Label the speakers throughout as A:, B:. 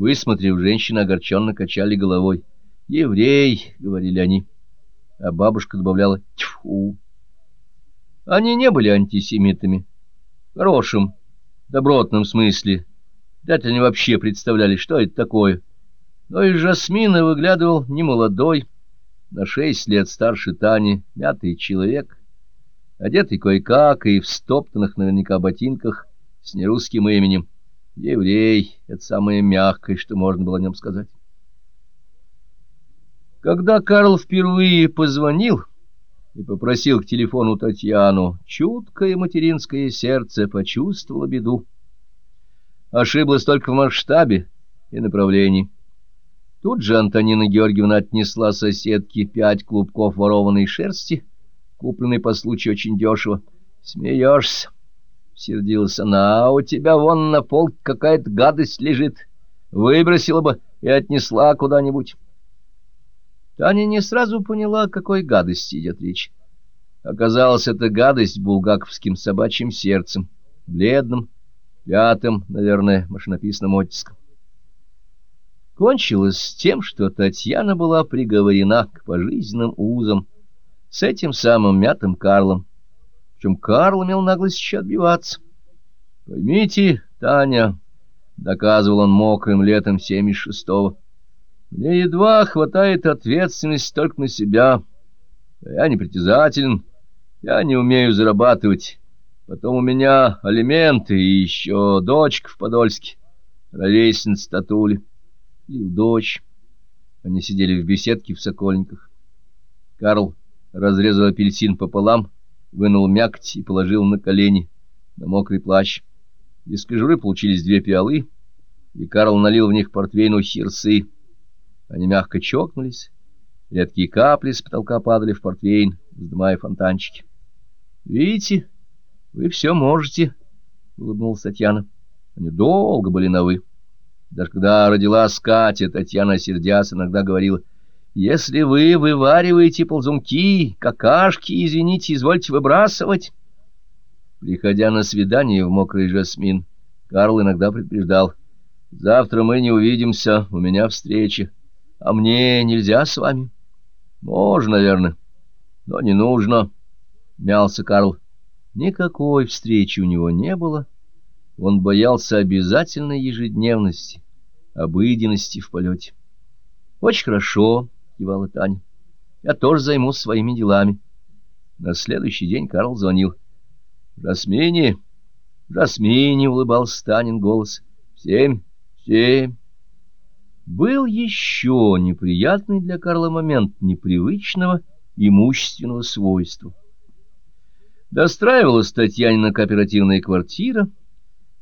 A: Высмотрев, женщины огорченно качали головой. «Еврей!» — говорили они. А бабушка добавляла «тьфу». Они не были антисемитами. В хорошем, добротном смысле. Дать они вообще представляли, что это такое. Но из Жасмина выглядывал немолодой, на шесть лет старше Тани, мятый человек, одетый кое-как и в стоптанных наверняка ботинках с нерусским именем. Еврей — это самое мягкое, что можно было о нем сказать. Когда Карл впервые позвонил и попросил к телефону Татьяну, чуткое материнское сердце почувствовало беду. Ошиблась только в масштабе и направлении. Тут же Антонина Георгиевна отнесла соседке пять клубков ворованной шерсти, купленной по случаю очень дешево. «Смеешься?» — сердилась она. «А у тебя вон на пол какая-то гадость лежит. Выбросила бы и отнесла куда-нибудь». Таня не сразу поняла, о какой гадости идет речь. Оказалось, это гадость булгаковским собачьим сердцем, бледным, пятым, наверное, машинописным оттиском кончилось с тем, что Татьяна была приговорена к пожизненным узам с этим самым мятым Карлом. Причем Карл имел наглость еще отбиваться. «Поймите, Таня», — доказывал он мокрым летом 76-го, — «мне едва хватает ответственности только на себя. Я непритязателен, я не умею зарабатывать. Потом у меня алименты и еще дочка в Подольске, ровесница Татули» лил дождь. Они сидели в беседке в Сокольниках. Карл разрезал апельсин пополам, вынул мякоть и положил на колени, на мокрый плащ. Из кожуры получились две пиалы, и Карл налил в них портвейну хирсы. Они мягко чокнулись, редкие капли с потолка падали в портвейн, вздымая фонтанчики. — Видите, вы все можете, — улыбнулась Татьяна. Они долго были на «вы». Даже когда родилась Катя, Татьяна, сердясь, иногда говорила, «Если вы вывариваете ползунки, какашки, извините, извольте выбрасывать». Приходя на свидание в мокрый жасмин, Карл иногда предупреждал, «Завтра мы не увидимся, у меня встреча, а мне нельзя с вами». «Можно, наверное, но не нужно», — мялся Карл. Никакой встречи у него не было. Он боялся обязательной ежедневности, обыденности в полете. — Очень хорошо, — кивала Таня. — Я тоже займусь своими делами. На следующий день Карл звонил. — Жасмине, Жасмине, — улыбался Танин голос. — Семь, семь. Был еще неприятный для Карла момент непривычного имущественного свойства. Достраивалась Татьянина кооперативная квартира —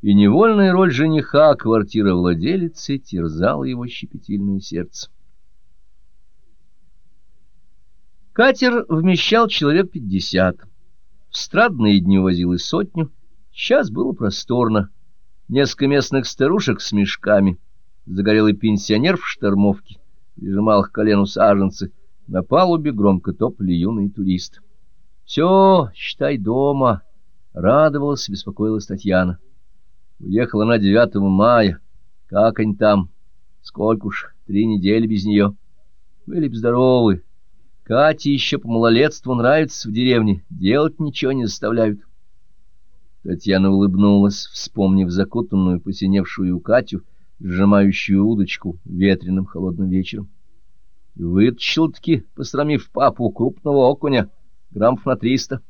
A: и невольная роль жениха квартира владелицы терзала его щепетильное сердце. Катер вмещал человек пятьдесят. В страдные дни возил и сотню. Сейчас было просторно. Несколько местных старушек с мешками. Загорелый пенсионер в штормовке прижимал к колену саженцы. На палубе громко топали юные туристы. «Все, считай, дома!» — радовалась, беспокоилась Татьяна. Уехала она 9 мая. Как они там? Сколько уж, три недели без нее. Были б здоровы. Кате еще по малолетству нравится в деревне. Делать ничего не заставляют. Татьяна улыбнулась, вспомнив закутанную, посиневшую Катю, сжимающую удочку ветреным холодным вечером. Вытащил-таки, постромив папу, крупного окуня, граммов на триста.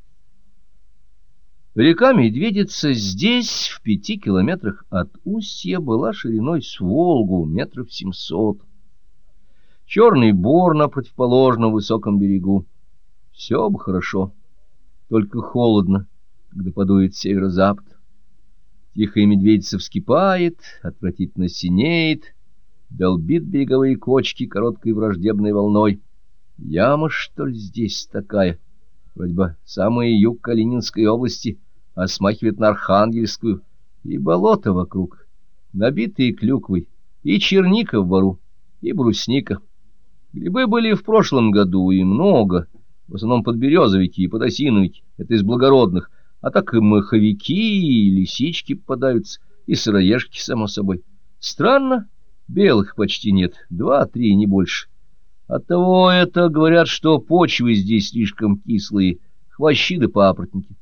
A: Река Медведица здесь, в пяти километрах от устья, была шириной с Волгу метров семьсот. Черный бор на противоположном высоком берегу. Все бы хорошо, только холодно, когда подует северо-запад. Тихая медведица вскипает, отвратительно синеет, долбит береговые кочки короткой враждебной волной. Яма, что ли, здесь такая? — Вроде бы самый юг Калининской области, а смахивает на Архангельскую, и болото вокруг, набитые клюквой, и черника в бору, и брусника. Грибы были в прошлом году, и много, в основном подберезовики и подосиновики, это из благородных, а так и маховики, и лисички попадаются, и сыроежки, само собой. Странно, Белых почти нет, два-три, не больше. Оттого это говорят, что почвы здесь слишком кислые, хвощи да папоротники.